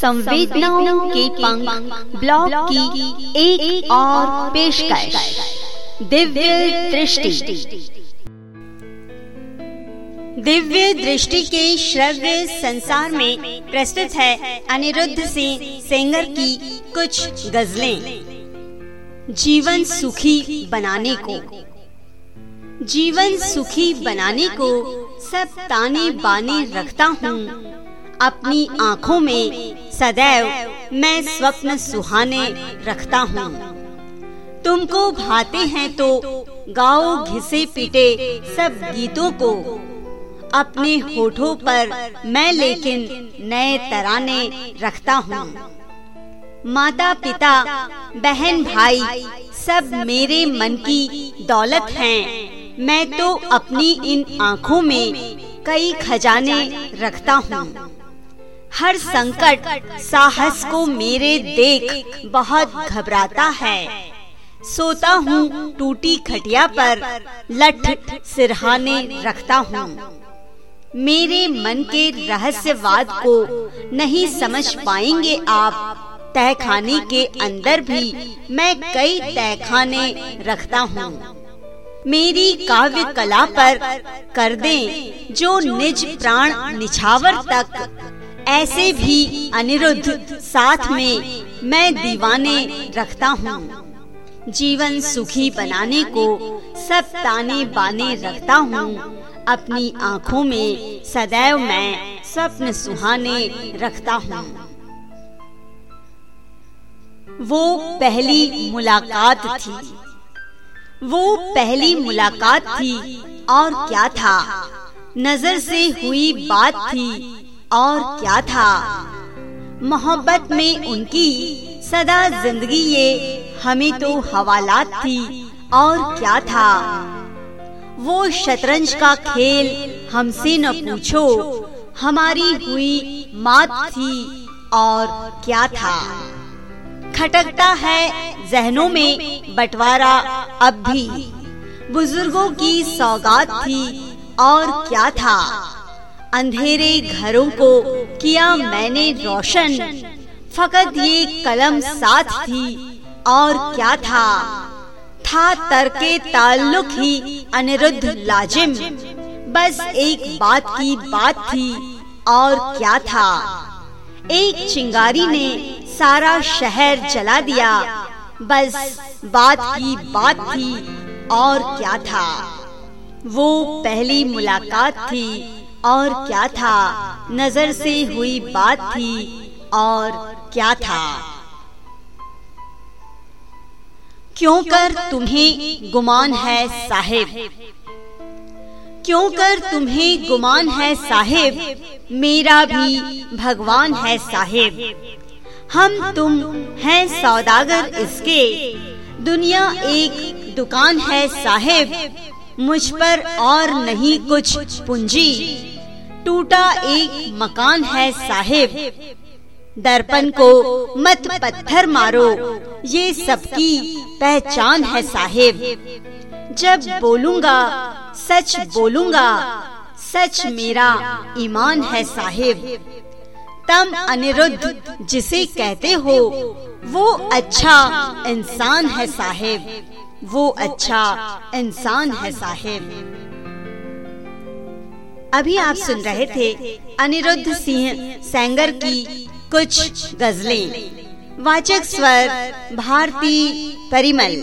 संवेदनाओं के पंख ब्लॉग की एक, एक और पेशकश। दिव्य दृष्टि। दिव्य दृष्टि के श्रव्य संसार में प्रस्तुत है अनिरुद्ध सिंह सेंगर की कुछ गजलें। जीवन सुखी बनाने को। जीवन सुखी बनाने को सब ताने बाने रखता हूँ। अपनी आँखों में सदैव मैं स्वप्न सुहाने रखता हूँ। तुमको भाते हैं तो गाओ, घिसे पीटे सब गीतों को। अपने होठों पर मैं लेकिन नए तराने रखता हूँ। माता पिता बहन भाई, सब मेरे मन की दौलत हैं। मैं तो अपनी इन आँखों में कई खजाने रखता हूँ। हर संकट, साहस को मेरे देख बहुत घबराता है। सोता हूँ टूटी खटिया पर, लठ सिरहाने रखता हूँ। मेरे मन के रहस्यवाद को नहीं समझ पाएँगे आप। तहखाने के अंदर भी मैं कई तहखाने रखता हूँ। मेरी काव्य कला पर कर दें जो निज प्राण निछावर तक ऐसे भी अनिरुद्ध साथ में मैं दीवाने रखता हूँ। जीवन सुखी बनाने को सब ताने बाने रखता हूँ। अपनी आँखों में सदैव मैं स्वप्न सुहाने रखता हूँ। वो पहली मुलाकात थी। वो पहली मुलाकात थी और क्या था? नज़र से हुई बात थी। और क्या था? मोहब्बत में उनकी सदा ज़िंदगी ये हमें तो हवालात थी, और क्या था? वो शतरंज का खेल हमसे न पूछो, हमारी हुई मात थी, और क्या था? खटकता है जहनों में बंटवारा अब भी, बुज़ुर्गों की सौगात थी, और क्या था? अंधेरे घरों को किया मैंने रोशन। फकत ये कलम साथ थी, और क्या था? था तरके ताल्लुक ही अनिरुद्ध लाजिम। बस एक बात की बात थी, और क्या था? एक चिंगारी ने सारा शहर जला दिया। बस बात की बात थी, और क्या था? वो पहली मुलाकात थी और क्या था? नज़र से हुई बात थी और क्या था? क्यों कर तुम्हें गुमान है साहेब? क्यों कर तुम्हें गुमान है साहेब? मेरा भी भगवान है साहेब। हम तुम हैं सौदागर इसके। दुनिया एक दुकान है साहेब। मुझ पर और नहीं कुछ पूंजी। टूटा एक मकान है, साहेब। दर्पण को मत पत्थर मारो। ये सबकी पहचान है, साहेब। जब बोलूँगा, सच बोलूँगा, सच मेरा ईमान है, साहेब। तम अनिरुद्ध जिसे कहते हो, वो अच्छा इंसान है, साहेब। वो अच्छा इंसान है, साहेब। अभी आप सुन रहे थे अनिरुद्ध सिंह, सेंगर की कुछ गजलें। वाचक स्वर, भारती परिमल।